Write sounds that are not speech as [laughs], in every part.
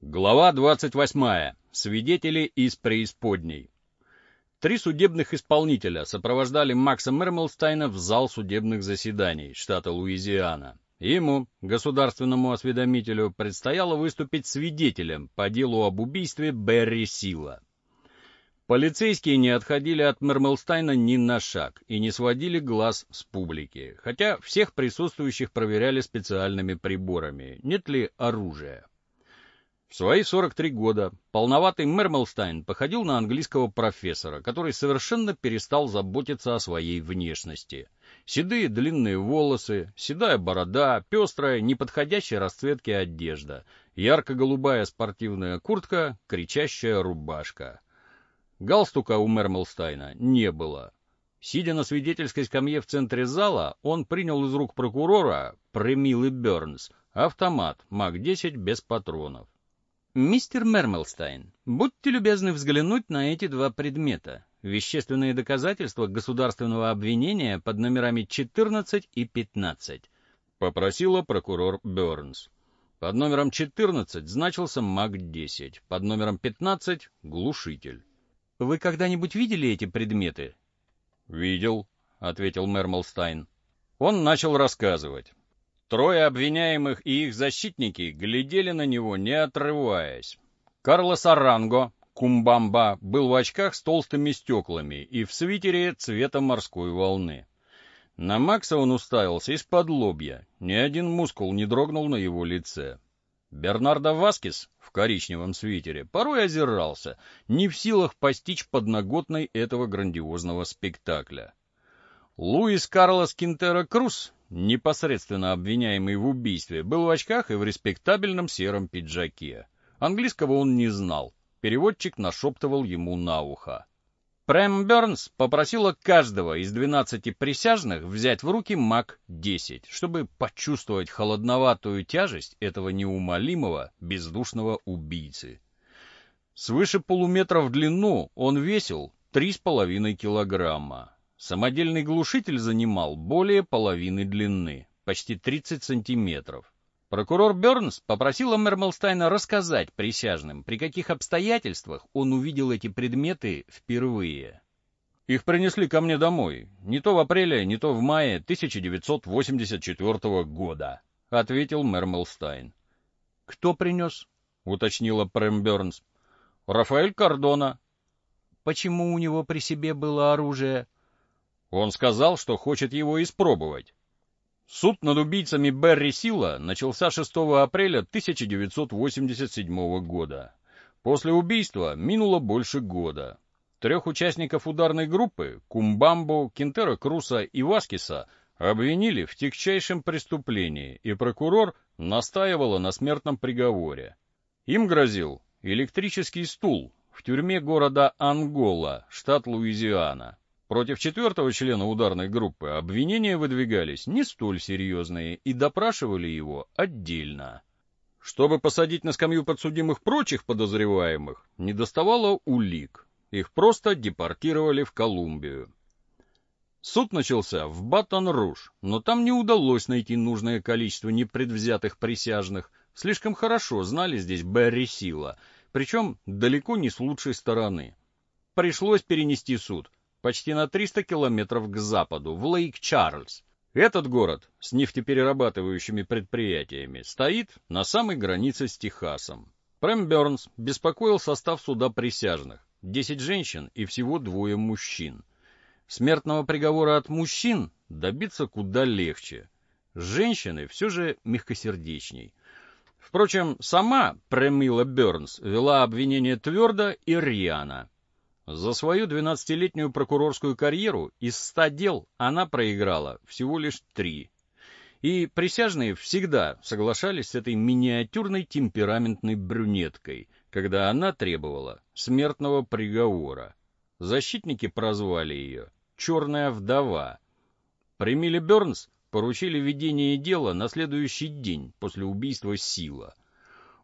Глава 28. Свидетели из преисподней. Три судебных исполнителя сопровождали Макса Мермелстайна в зал судебных заседаний штата Луизиана. Ему, государственному осведомителю, предстояло выступить свидетелем по делу об убийстве Берри Сила. Полицейские не отходили от Мермелстайна ни на шаг и не сводили глаз с публики, хотя всех присутствующих проверяли специальными приборами, нет ли оружия. В свои 43 года полноватый Мермелстайн походил на английского профессора, который совершенно перестал заботиться о своей внешности. Седые длинные волосы, седая борода, пестрая, неподходящей расцветки одежда, ярко-голубая спортивная куртка, кричащая рубашка. Галстука у Мермелстайна не было. Сидя на свидетельской скамье в центре зала, он принял из рук прокурора, Премилы Бернс, автомат МАК-10 без патронов. «Мистер Мермелстайн, будьте любезны взглянуть на эти два предмета. Вещественные доказательства государственного обвинения под номерами 14 и 15», — попросила прокурор Бернс. Под номером 14 значился МАК-10, под номером 15 — глушитель. «Вы когда-нибудь видели эти предметы?» «Видел», — ответил Мермелстайн. Он начал рассказывать. Трое обвиняемых и их защитники глядели на него, не отрываясь. Карлос Аранго, Кумбамба, был в очках с толстыми стеклами и в свитере цвета морской волны. На Макса он уставился из-под лобья, ни один мускул не дрогнул на его лице. Бернардо Васкис в коричневом свитере порой озирался, не в силах постичь подноготной этого грандиозного спектакля. Луис Карлос Кинтера Круз непосредственно обвиняемый в убийстве, был в очках и в респектабельном сером пиджаке. Английского он не знал. Переводчик нашептывал ему на ухо. Прэм Бернс попросила каждого из двенадцати присяжных взять в руки МАК-10, чтобы почувствовать холодноватую тяжесть этого неумолимого, бездушного убийцы. Свыше полуметра в длину он весил три с половиной килограмма. Самодельный глушитель занимал более половины длины, почти 30 сантиметров. Прокурор Бернс попросил Мермелстайна рассказать присяжным, при каких обстоятельствах он увидел эти предметы впервые. Их принесли ко мне домой, не то в апреле, не то в мае 1984 года, — ответил Мермелстайн. — Кто принес? — уточнила Прэм Бернс. — Рафаэль Кардона. — Почему у него при себе было оружие? — он сказал, что хочет его испробовать. Суд над убийцами Берри Сила начался 6 апреля 1987 года. После убийства минуло больше года. Трех участников ударной группы, Кумбамбо, Кентера Круса и Васкиса, обвинили в тягчайшем преступлении, и прокурор настаивала на смертном приговоре. Им грозил электрический стул в тюрьме города Ангола, штат Луизиана. Против четвертого члена ударной группы обвинения выдвигались не столь серьезные и допрашивали его отдельно. Чтобы посадить на скамью подсудимых прочих подозреваемых, недоставало улик. Их просто депортировали в Колумбию. Суд начался в Батон-Руж, но там не удалось найти нужное количество непредвзятых присяжных. Слишком хорошо знали здесь Берри Сила, причем далеко не с лучшей стороны. Пришлось перенести суд — почти на 300 километров к западу, в Лейк-Чарльз. Этот город с нефтеперерабатывающими предприятиями стоит на самой границе с Техасом. Прэм Бернс беспокоил состав суда присяжных. 10 женщин и всего двое мужчин. Смертного приговора от мужчин добиться куда легче. Женщины все же мягкосердечней. Впрочем, сама Премила Бернс вела обвинение твердо и рьяно. За свою 12-летнюю прокурорскую карьеру из 100 дел она проиграла всего лишь три. И присяжные всегда соглашались с этой миниатюрной темпераментной брюнеткой, когда она требовала смертного приговора. Защитники прозвали ее «Черная вдова». Примиле Бернс поручили ведение дела на следующий день после убийства Сила —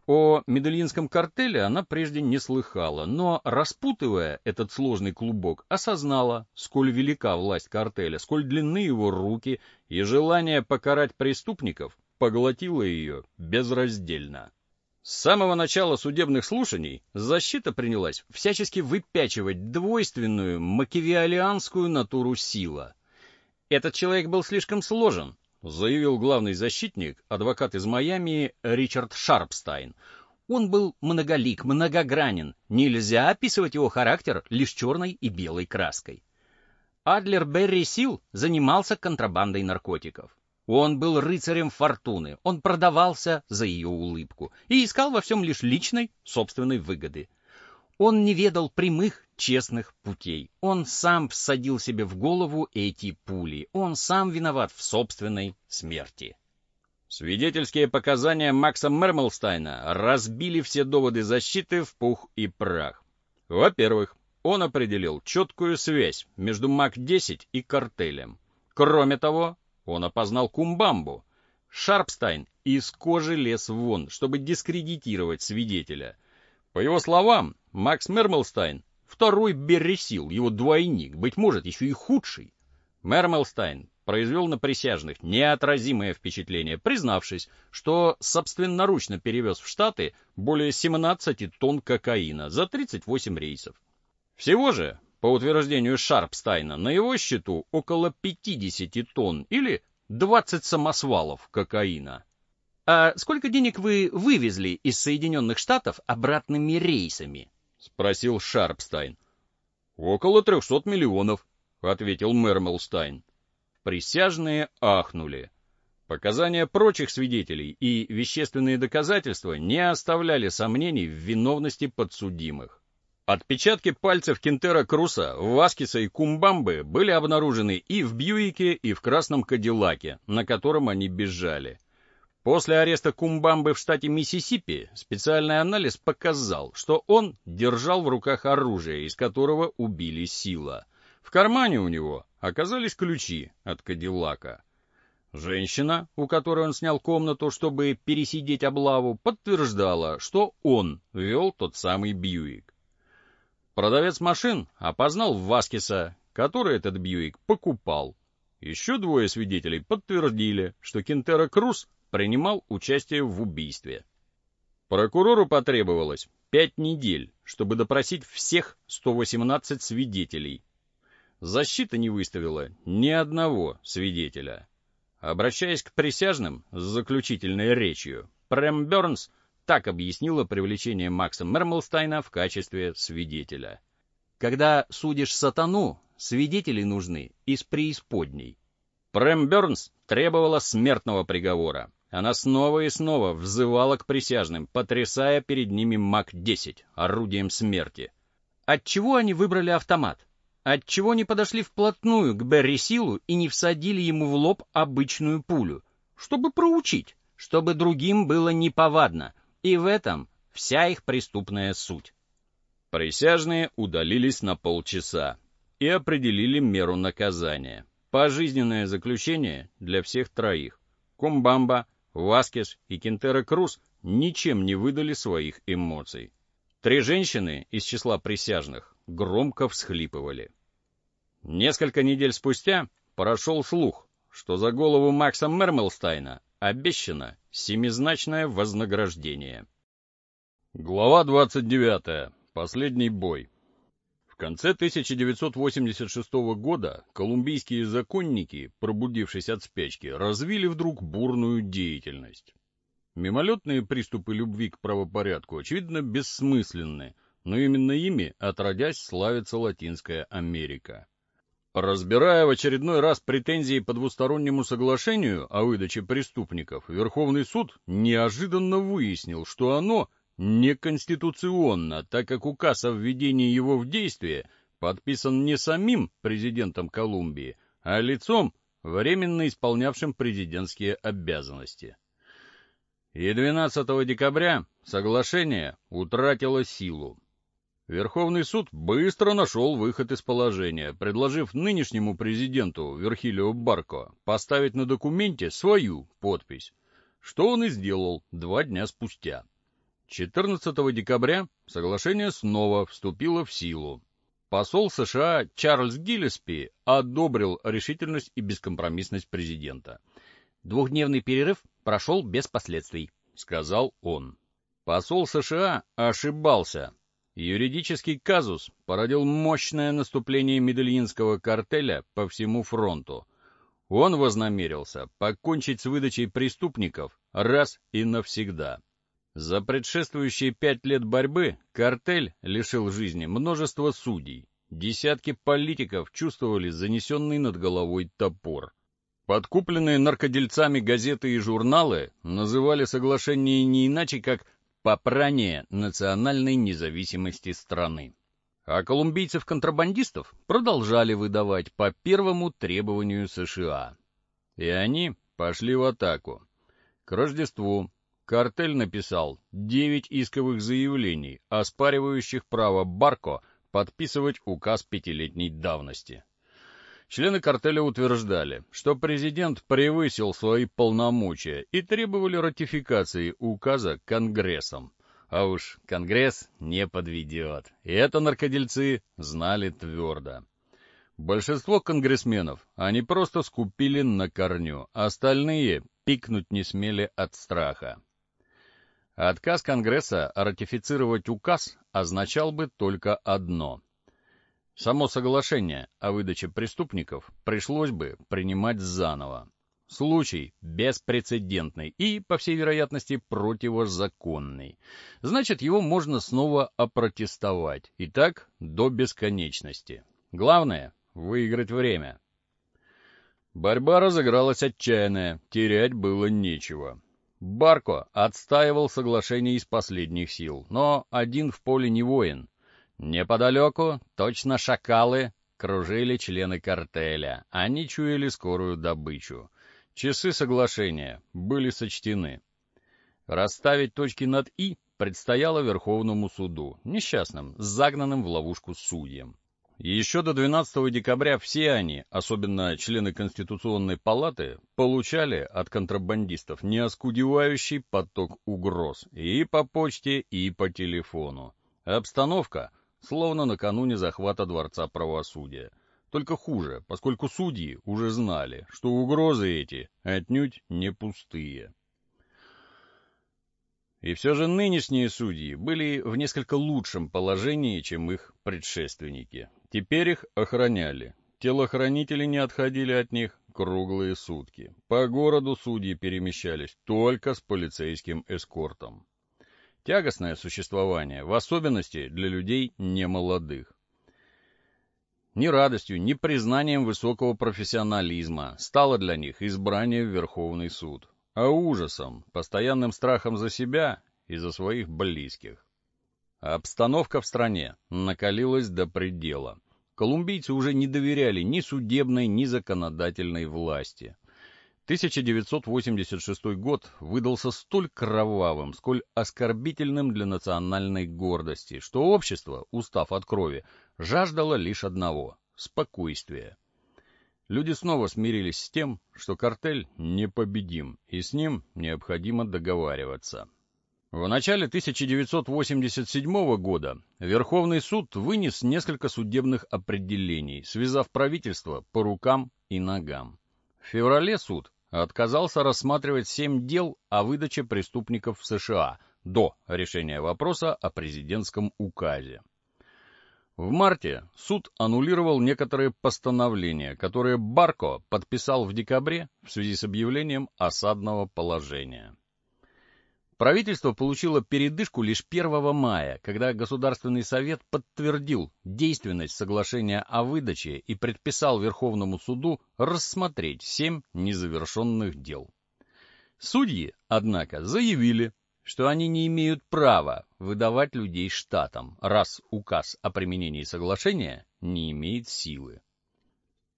о медельинском картеле она прежде не слыхала, но, распутывая этот сложный клубок, осознала, сколь велика власть картеля, сколь длинны его руки, и желание покарать преступников поглотило ее безраздельно. С самого начала судебных слушаний защита принялась всячески выпячивать двойственную макевиалианскую натуру сила. Этот человек был слишком сложен, заявил главный защитник, адвокат из Майами Ричард Шарпстайн. Он был многолик, многогранен. Нельзя описывать его характер лишь черной и белой краской. Адлер Берри Сил занимался контрабандой наркотиков. Он был рыцарем фортуны, он продавался за ее улыбку и искал во всем лишь личной, собственной выгоды. Он не ведал прямых, честных путей. Он сам всадил себе в голову эти пули. Он сам виноват в собственной смерти. Свидетельские показания Макса Мермелстайна разбили все доводы защиты в пух и прах. Во-первых, он определил четкую связь между МАК-10 и картелем. Кроме того, он опознал Кумбамбу. Шарпстайн из кожи лез вон, чтобы дискредитировать свидетеля. По его словам, Макс Мермелстайн — второй Берри Сил, его двойник, быть может, еще и худший. Мермелстайн произвел на присяжных неотразимое впечатление, признавшись, что собственноручно перевез в Штаты более 17 тонн кокаина за 38 рейсов. Всего же по утверждению Шарпстайна, на его счету около 50 тонн или 20 самосвалов кокаина. «А сколько денег вы вывезли из Соединенных Штатов обратными рейсами?» — спросил Шарпстайн. «Около 300 миллионов», — ответил Мермелстайн. Присяжные ахнули. Показания прочих свидетелей и вещественные доказательства не оставляли сомнений в виновности подсудимых. Отпечатки пальцев Кинтеро Круса, Васкиса и Кумбамбы были обнаружены и в Бьюике, и в красном Кадиллаке, на котором они бежали. После ареста Кумбамбы в штате Миссисипи специальный анализ показал, что он держал в руках оружие, из которого убили Сила. В кармане у него оказались ключи от Кадиллака. Женщина, у которой он снял комнату, чтобы пересидеть облаву, подтверждала, что он вел тот самый Бьюик. Продавец машин опознал Васкиса, который этот Бьюик покупал. Еще двое свидетелей подтвердили, что Кентера Круз принимал участие в убийстве. Прокурору потребовалось пять недель, чтобы допросить всех 118 свидетелей. Защита не выставила ни одного свидетеля. Обращаясь к присяжным с заключительной речью, Прэм Бернс так объяснила привлечение Макса Мермелстайна в качестве свидетеля. Когда судишь сатану, свидетели нужны из преисподней. Прэм Бернс требовала смертного приговора. Она снова и снова взывала к присяжным, потрясая перед ними МАК-10, орудием смерти. Отчего они выбрали автомат? Отчего не подошли вплотную к Берри Силу и не всадили ему в лоб обычную пулю? Чтобы проучить, чтобы другим было неповадно — и в этом вся их преступная суть. Присяжные удалились на полчаса и определили меру наказания. Пожизненное заключение для всех троих. Кумбамба, Васкес и Кентера Круз ничем не выдали своих эмоций. Три женщины из числа присяжных громко всхлипывали. Несколько недель спустя прошел слух, что за голову Макса Мермелстайна обещано семизначное вознаграждение. Глава 29. Последний бой. Конце 1986 года колумбийские законники, пробудившись от спячки, развили вдруг бурную деятельность. Мимолетные приступы любви к правопорядку, очевидно, бессмысленны, но именно ими, отродясь, славится Латинская Америка. Разбирая в очередной раз претензии по двустороннему соглашению о выдаче преступников, Верховный суд неожиданно выяснил, что оно неконституционно, так как указ о введении его в действие подписан не самим президентом Колумбии, а лицом, временно исполнявшим президентские обязанности. И 12 декабря соглашение утратило силу. Верховный суд быстро нашел выход из положения, предложив нынешнему президенту Верхилио Барко поставить на документе свою подпись, что он и сделал два дня спустя. 14 декабря соглашение снова вступило в силу. Посол США Чарльз Гиллеспи одобрил решительность и бескомпромиссность президента. «Двухдневный перерыв прошел без последствий», — сказал он. Посол США ошибался. Юридический казус породил мощное наступление медельинского картеля по всему фронту. Он вознамерился покончить с выдачей преступников раз и навсегда. За предшествующие пять лет борьбы картель лишил жизни множество судей. Десятки политиков чувствовали занесенный над головой топор. Подкупленные наркодельцами газеты и журналы называли соглашение не иначе, как «попрание национальной независимости страны». А колумбийцев-контрабандистов продолжали выдавать по первому требованию США. И они пошли в атаку. К Рождеству Картель написал 9 исковых заявлений, оспаривающих право Барко подписывать указ пятилетней давности. Члены картеля утверждали, что президент превысил свои полномочия и требовали ратификации указа Конгрессом. А уж Конгресс не подведет, и это наркодельцы знали твердо. Большинство конгрессменов они просто скупили на корню, остальные пикнуть не смели от страха. Отказ Конгресса ратифицировать указ означал бы только одно. Само соглашение о выдаче преступников пришлось бы принимать заново. Случай беспрецедентный и, по всей вероятности, противозаконный. Значит, его можно снова опротестовать. И так до бесконечности. Главное — выиграть время. Борьба разыгралась отчаянная, терять было нечего. Барко отстаивал соглашение из последних сил, но один в поле не воин. Неподалеку, точно шакалы, кружили члены картеля. Они чуяли скорую добычу. Часы соглашения были сочтены. Расставить точки над «и» предстояло Верховному суду, несчастным, загнанным в ловушку судьям. Еще до 12 декабря все они, особенно члены Конституционной палаты, получали от контрабандистов неоскудевающий поток угроз и по почте, и по телефону. Обстановка словно накануне захвата Дворца правосудия. Только хуже, поскольку судьи уже знали, что угрозы эти отнюдь не пустые. И все же нынешние судьи были в несколько лучшем положении, чем их предшественники. Теперь их охраняли. Телохранители не отходили от них круглые сутки. По городу судьи перемещались только с полицейским эскортом. Тягостное существование, в особенности для людей немолодых. Ни радостью, ни признанием высокого профессионализма стало для них избрание в Верховный суд а ужасом, постоянным страхом за себя и за своих близких. Обстановка в стране накалилась до предела. Колумбийцы уже не доверяли ни судебной, ни законодательной власти. 1986 год выдался столь кровавым, сколь оскорбительным для национальной гордости, что общество, устав от крови, жаждало лишь одного — спокойствия. Люди снова смирились с тем, что картель непобедим, и с ним необходимо договариваться. В начале 1987 года Верховный суд вынес несколько судебных определений, связав правительство по рукам и ногам. В феврале суд отказался рассматривать семь дел о выдаче преступников в США до решения вопроса о президентском указе. В марте суд аннулировал некоторые постановления, которые Барко подписал в декабре в связи с объявлением осадного положения. Правительство получило передышку лишь 1 мая, когда Государственный совет подтвердил действенность соглашения о выдаче и предписал Верховному суду рассмотреть семь незавершенных дел. Судьи, однако, заявили, что они не имеют права выдавать людей штатам, раз указ о применении соглашения не имеет силы.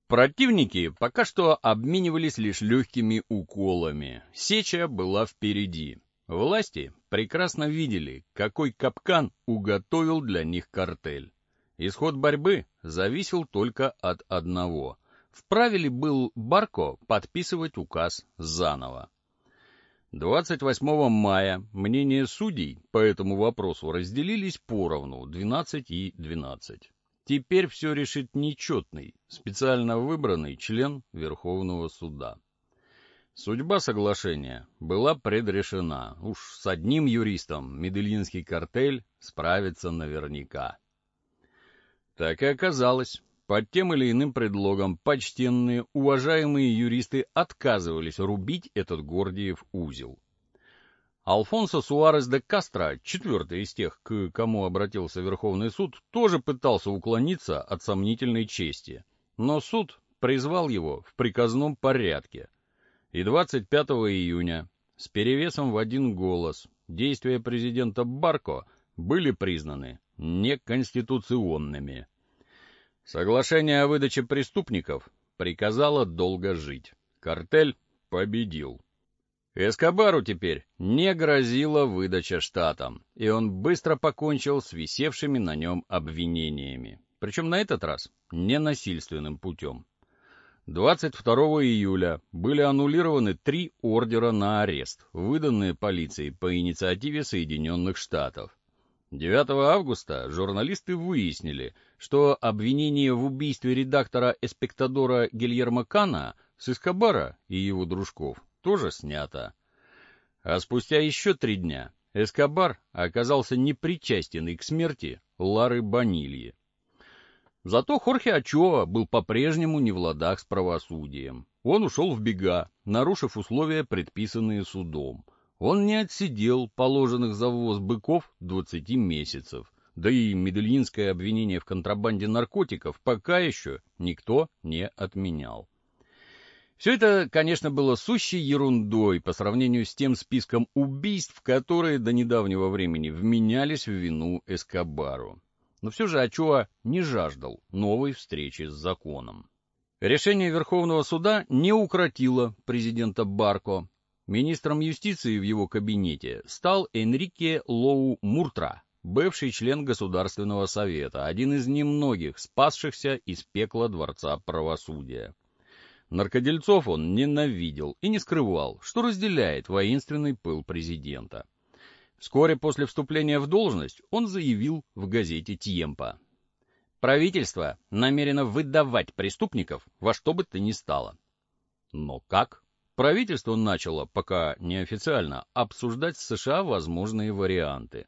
Противники пока что обменивались лишь легкими уколами. Сеча была впереди. Власти прекрасно видели, какой капкан уготовил для них картель. Исход борьбы зависел только от одного. Вправе ли был Барко подписывать указ заново? 28 мая мнения судей по этому вопросу разделились поровну 12 и 12. Теперь все решит нечетный, специально выбранный член Верховного суда. Судьба соглашения была предрешена. Уж с одним юристом Медельинский картель справится наверняка. Так и оказалось. Под тем или иным предлогом почтенные, уважаемые юристы отказывались рубить этот Гордиев узел. Алфонсо Суарес де Кастро, четвертый из тех, к кому обратился Верховный суд, тоже пытался уклониться от сомнительной чести, но суд призвал его в приказном порядке. И 25 июня с перевесом в один голос действия президента Барко были признаны неконституционными. Соглашение о выдаче преступников приказало долго жить. Картель победил. Эскобару теперь не грозила выдача штатам, и он быстро покончил с висевшими на нем обвинениями. Причем на этот раз не насильственным путем. 22 июля были аннулированы три ордера на арест, выданные полицией по инициативе Соединенных Штатов. 9 августа журналисты выяснили, что обвинение в убийстве редактора «Эспектадора» Гильермо Кана с Эскобара и его дружков тоже снято. А спустя еще три дня Эскобар оказался непричастен к смерти Лары Банильи. Зато Хорхе Ачоа был по-прежнему не в ладах с правосудием. Он ушел в бега, нарушив условия, предписанные судом — он не отсидел положенных за ввоз быков 20 месяцев, да и медельинское обвинение в контрабанде наркотиков пока еще никто не отменял. Все это, конечно, было сущей ерундой по сравнению с тем списком убийств, которые до недавнего времени вменялись в вину Эскобару. Но все же Ачуа не жаждал новой встречи с законом. Решение Верховного суда не укротило президента Барко, Министром юстиции в его кабинете стал Энрике Лоу Муртра, бывший член Государственного совета, один из немногих спасшихся из пекла Дворца правосудия. Наркодельцов он ненавидел и не скрывал, что разделяет воинственный пыл президента. Вскоре после вступления в должность он заявил в газете «Тьемпа». Правительство намерено выдавать преступников во что бы то ни стало. Но как? Правительство начало, пока неофициально, обсуждать с США возможные варианты.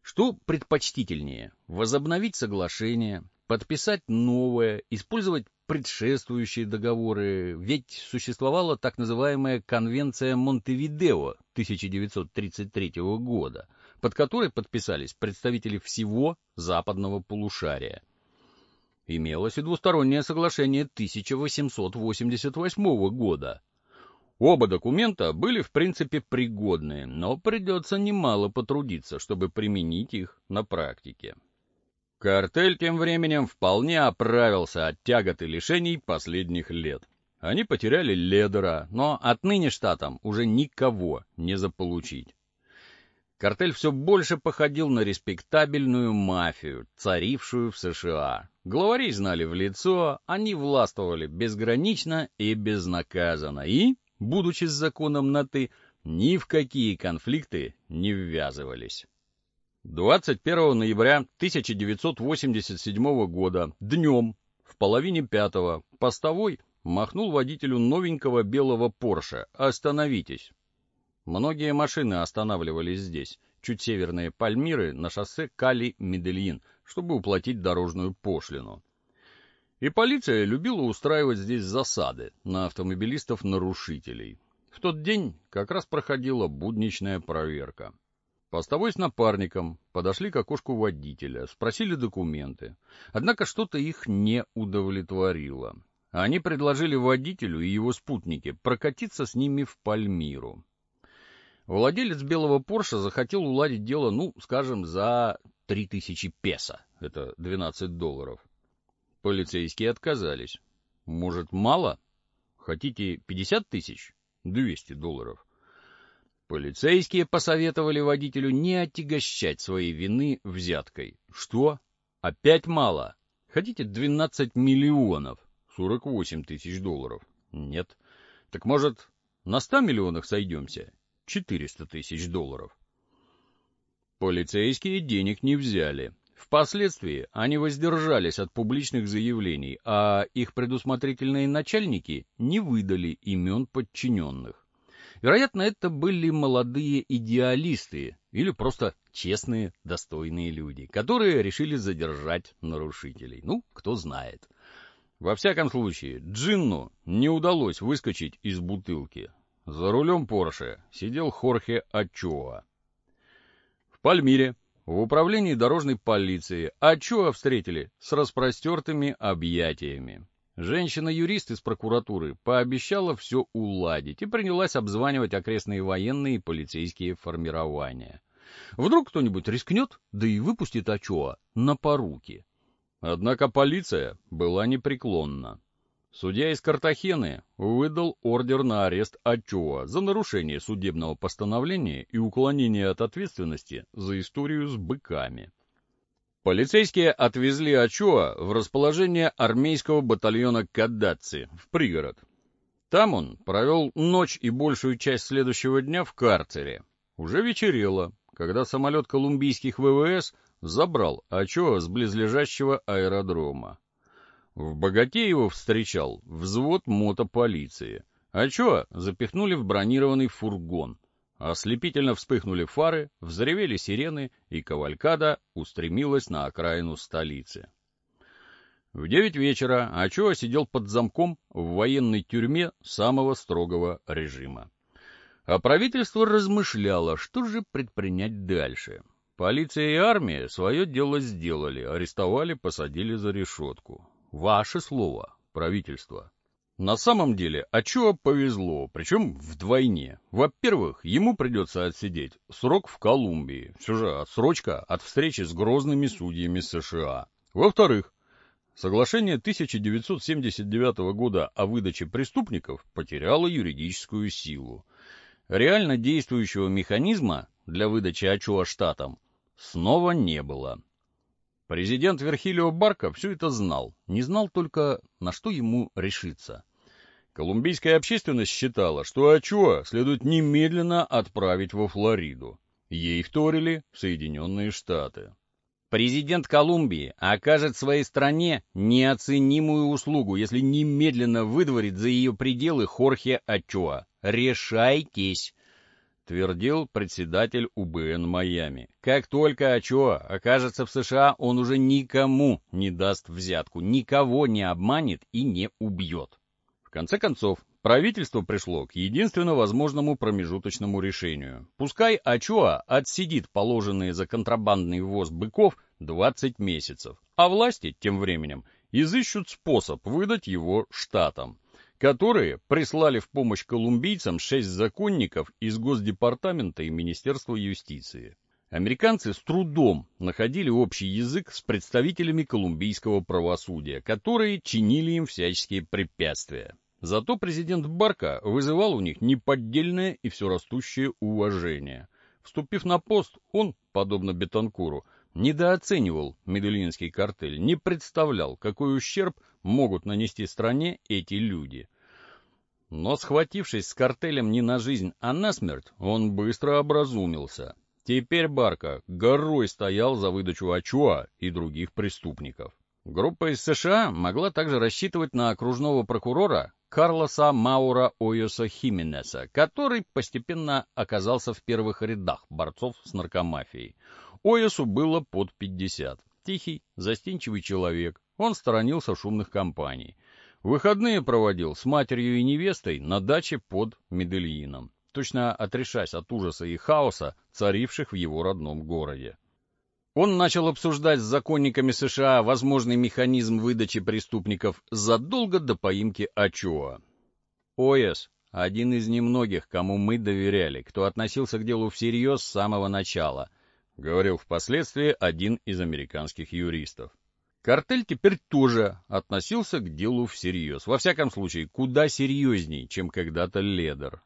Что предпочтительнее, возобновить соглашение, подписать новое, использовать предшествующие договоры, ведь существовала так называемая Конвенция Монтевидео 1933 года, под которой подписались представители всего западного полушария. Имелось и двустороннее соглашение 1888 года, Оба документа были в принципе пригодны, но придется немало потрудиться, чтобы применить их на практике. Картель тем временем вполне оправился от тягот и лишений последних лет. Они потеряли ледера, но отныне штатам уже никого не заполучить. Картель все больше походил на респектабельную мафию, царившую в США. Главарей знали в лицо, они властвовали безгранично и безнаказанно, и будучи с законом на «ты», ни в какие конфликты не ввязывались. 21 ноября 1987 года, днем, в половине пятого, постовой махнул водителю новенького белого Порше «Остановитесь». Многие машины останавливались здесь, чуть северные Пальмиры, на шоссе Кали-Медельин, чтобы уплатить дорожную пошлину. И полиция любила устраивать здесь засады на автомобилистов-нарушителей. В тот день как раз проходила будничная проверка. Постовой с напарником подошли к окошку водителя, спросили документы. Однако что-то их не удовлетворило. Они предложили водителю и его спутнике прокатиться с ними в Пальмиру. Владелец белого Порша захотел уладить дело, ну, скажем, за 3000 песо, это 12 долларов. Полицейские отказались. Может, мало? Хотите 50 тысяч? 200 долларов. Полицейские посоветовали водителю не отягощать своей вины взяткой. Что? Опять мало? Хотите 12 миллионов? 48 тысяч долларов. Нет. Так может, на 100 миллионах сойдемся? 400 тысяч долларов. Полицейские денег не взяли. Впоследствии они воздержались от публичных заявлений, а их предусмотрительные начальники не выдали имен подчиненных. Вероятно, это были молодые идеалисты или просто честные, достойные люди, которые решили задержать нарушителей. Ну, кто знает. Во всяком случае, Джинну не удалось выскочить из бутылки. За рулем Порше сидел Хорхе Ачоа. В Пальмире в управлении дорожной полиции Ачоа встретили с распростертыми объятиями. Женщина-юрист из прокуратуры пообещала все уладить и принялась обзванивать окрестные военные и полицейские формирования. Вдруг кто-нибудь рискнет, да и выпустит Ачоа на поруки. Однако полиция была непреклонна. Судья из Картахены выдал ордер на арест Ачоа за нарушение судебного постановления и уклонение от ответственности за историю с быками. Полицейские отвезли Ачоа в расположение армейского батальона Каддаци в пригород. Там он провел ночь и большую часть следующего дня в карцере. Уже вечерело, когда самолет колумбийских ВВС забрал Ачоа с близлежащего аэродрома. В Богате его встречал взвод мотополиции. Ачоа запихнули в бронированный фургон. Ослепительно вспыхнули фары, взревели сирены, и кавалькада устремилась на окраину столицы. В девять вечера Ачоа сидел под замком в военной тюрьме самого строгого режима. А правительство размышляло, что же предпринять дальше. Полиция и армия свое дело сделали, арестовали, посадили за решетку. Ваше слово, правительство. На самом деле, Ачуа повезло, причем вдвойне. Во-первых, ему придется отсидеть срок в Колумбии, все же отсрочка от встречи с грозными судьями США. Во-вторых, соглашение 1979 года о выдаче преступников потеряло юридическую силу. Реально действующего механизма для выдачи Ачуа штатам снова не было. Президент Верхилио Барка все это знал, не знал только, на что ему решиться. Колумбийская общественность считала, что Ачуа следует немедленно отправить во Флориду. Ей вторили Соединенные Штаты. Президент Колумбии окажет своей стране неоценимую услугу, если немедленно выдворит за ее пределы Хорхе Ачуа. Решайтесь! Твердил председатель УБН Майами. Как только Ачоа окажется в США, он уже никому не даст взятку, никого не обманет и не убьет. В конце концов, правительство пришло к единственно возможному промежуточному решению. Пускай Ачоа отсидит положенные за контрабандный ввоз быков 20 месяцев, а власти тем временем изыщут способ выдать его штатам которые прислали в помощь колумбийцам шесть законников из Госдепартамента и Министерства юстиции. Американцы с трудом находили общий язык с представителями колумбийского правосудия, которые чинили им всяческие препятствия. Зато президент Барка вызывал у них неподдельное и все растущее уважение. Вступив на пост, он, подобно Бетанкуру, недооценивал медельинский картель, не представлял, какой ущерб могут нанести стране эти люди. Но схватившись с картелем не на жизнь, а на смерть, он быстро образумился. Теперь Барка горой стоял за выдачу Ачуа и других преступников. Группа из США могла также рассчитывать на окружного прокурора Карлоса Маура Ойоса Хименеса, который постепенно оказался в первых рядах борцов с наркомафией. Ойосу было под 50. Тихий, застенчивый человек, он сторонился шумных компаний. Выходные проводил с матерью и невестой на даче под Медельином, точно отрешаясь от ужаса и хаоса, царивших в его родном городе. Он начал обсуждать с законниками США возможный механизм выдачи преступников задолго до поимки Ачоа. ОС — один из немногих, кому мы доверяли, кто относился к делу всерьез с самого начала, — говорил впоследствии один из американских юристов. Картель теперь тоже относился к делу всерьез. Во всяком случае, куда серьезней, чем когда-то Ледер.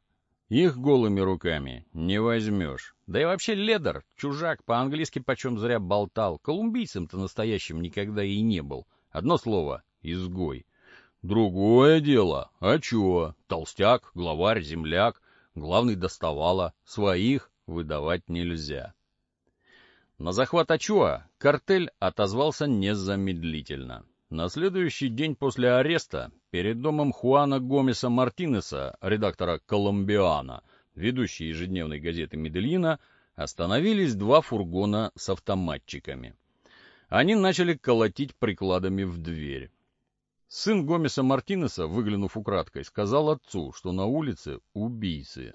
Их голыми руками не возьмешь. Да и вообще Ледер, чужак, по-английски почем зря болтал. Колумбийцем-то настоящим никогда и не был. Одно слово — изгой. Другое дело. А чё? Толстяк, главарь, земляк. Главный доставала. Своих выдавать нельзя. На захват Ачуа картель отозвался незамедлительно. На следующий день после ареста перед домом Хуана Гомеса Мартинеса, редактора «Колумбиана», ведущей ежедневной газеты Медельина, остановились два фургона с автоматчиками. Они начали колотить прикладами в дверь. Сын Гомеса Мартинеса, выглянув украдкой, сказал отцу, что на улице убийцы.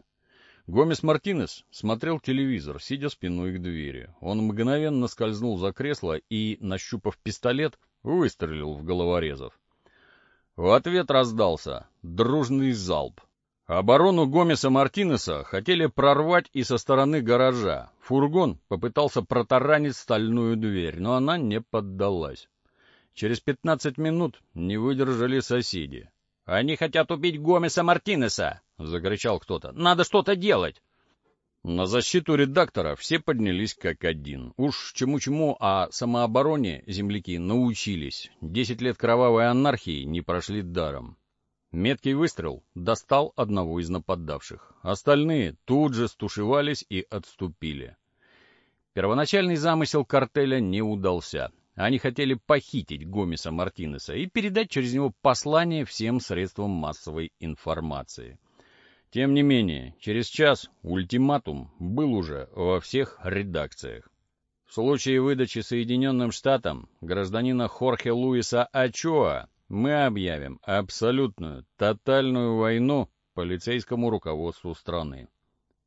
Гомес Мартинес смотрел телевизор, сидя спиной к двери. Он мгновенно скользнул за кресло и, нащупав пистолет, выстрелил в головорезов. В ответ раздался дружный залп. Оборону Гомеса Мартинеса хотели прорвать и со стороны гаража. Фургон попытался протаранить стальную дверь, но она не поддалась. Через пятнадцать минут не выдержали соседи. «Они хотят убить Гомеса Мартинеса!» — закричал кто-то. «Надо что-то делать!» На защиту редактора все поднялись как один. Уж чему-чему, а самообороне земляки научились. Десять лет кровавой анархии не прошли даром. Меткий выстрел достал одного из нападавших. Остальные тут же стушевались и отступили. Первоначальный замысел картеля не удался. Они хотели похитить Гомеса Мартинеса и передать через него послание всем средствам массовой информации. Тем не менее, через час ультиматум был уже во всех редакциях. В случае выдачи Соединенным Штатам гражданина Хорхе Луиса Ачоа мы объявим абсолютную, тотальную войну полицейскому руководству страны.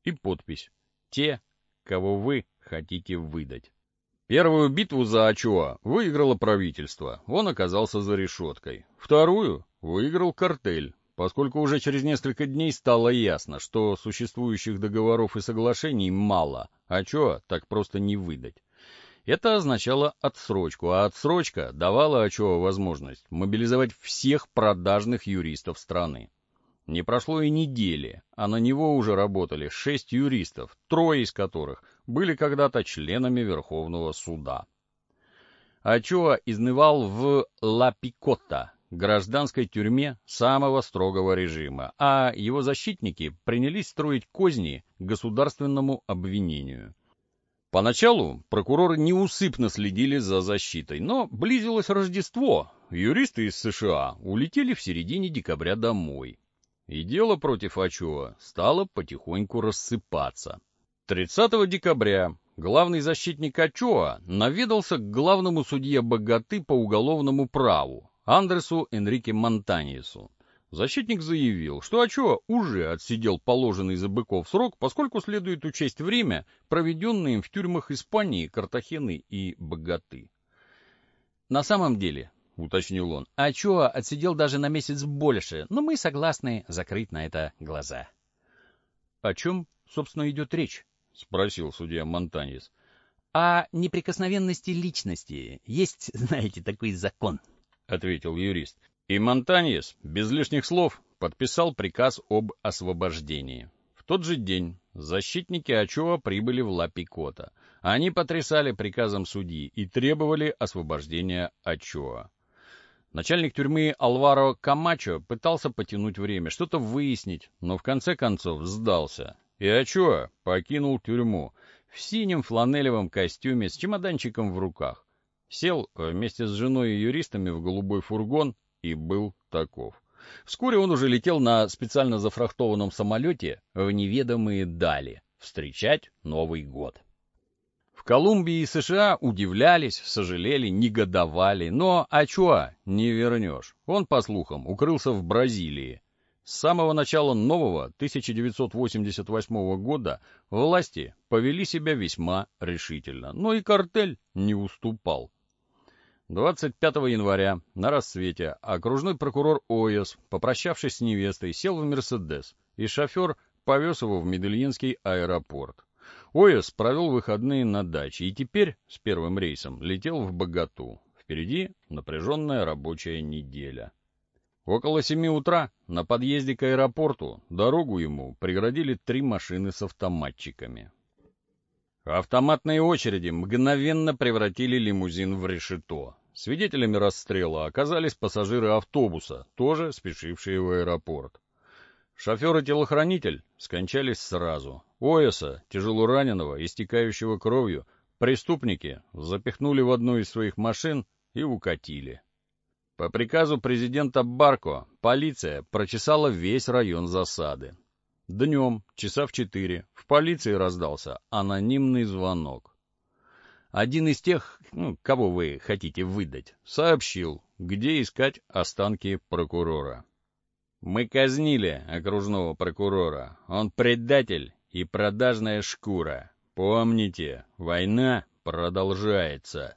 И подпись «Те, кого вы хотите выдать». Первую битву за Ачоа выиграло правительство, он оказался за решеткой. Вторую выиграл картель, поскольку уже через несколько дней стало ясно, что существующих договоров и соглашений мало, а чё так просто не выдать. Это означало отсрочку, а отсрочка давала Ачоа возможность мобилизовать всех продажных юристов страны. Не прошло и недели, а на него уже работали шесть юристов, трое из которых были когда-то членами Верховного суда. Ачоа изнывал в Ла Пикотта, гражданской тюрьме самого строгого режима, а его защитники принялись строить козни государственному обвинению. Поначалу прокуроры неусыпно следили за защитой, но близилось Рождество, юристы из США улетели в середине декабря домой. И дело против Ачуа стало потихоньку рассыпаться. 30 декабря главный защитник Ачоа наведался к главному судье Богаты по уголовному праву, Андресу Энрике Монтаниесу. Защитник заявил, что Ачоа уже отсидел положенный за быков срок, поскольку следует учесть время, проведенное им в тюрьмах Испании, Картахены и Богаты. На самом деле, уточнил он, Ачоа отсидел даже на месяц больше, но мы согласны закрыть на это глаза. О чем, собственно, идет речь? Спросил судья Монтаньес. О неприкосновенности личности. Есть, [laughs] знаете, такой закон. — ответил юрист. И Монтаньес, без лишних слов, подписал приказ об освобождении. В тот же день защитники Ачова прибыли в Ла-Пикота. Они потрясали приказом судьи и требовали освобождения Ачоа. Начальник тюрьмы Алваро Камачо пытался потянуть время, что-то выяснить, но в конце концов сдался. И Ачоа покинул тюрьму в синем фланелевом костюме с чемоданчиком в руках. Сел вместе с женой и юристами в голубой фургон и был таков. Вскоре он уже летел на специально зафрахтованном самолете в неведомые дали встречать Новый год. В Колумбии и США удивлялись, сожалели, негодовали, но Ачуа не вернешь. Он, по слухам, укрылся в Бразилии. С самого начала нового 1988 года власти повели себя весьма решительно, но и картель не уступал. 25 января на рассвете окружной прокурор Ойос, попрощавшись с невестой, сел в «Мерседес», и шофер повез его в Медельинский аэропорт. Ойос провел выходные на даче и теперь с первым рейсом летел в Богату. Впереди напряженная рабочая неделя. Около семи утра на подъезде к аэропорту дорогу ему преградили три машины с автоматчиками. Автоматные очереди мгновенно превратили лимузин в решето. Свидетелями расстрела оказались пассажиры автобуса, тоже спешившие в аэропорт. Шофер и телохранитель скончались сразу. Оэса, тяжело раненого, истекающего кровью, Преступники запихнули в одну из своих машин и укатили. По приказу президента Барко полиция прочесала весь район засады. Днем, часа в четыре, в полиции раздался анонимный звонок. Один из тех, ну, кого вы хотите выдать, сообщил, где искать останки прокурора. Мы казнили окружного прокурора. Он предатель и продажная шкура. Помните, война продолжается.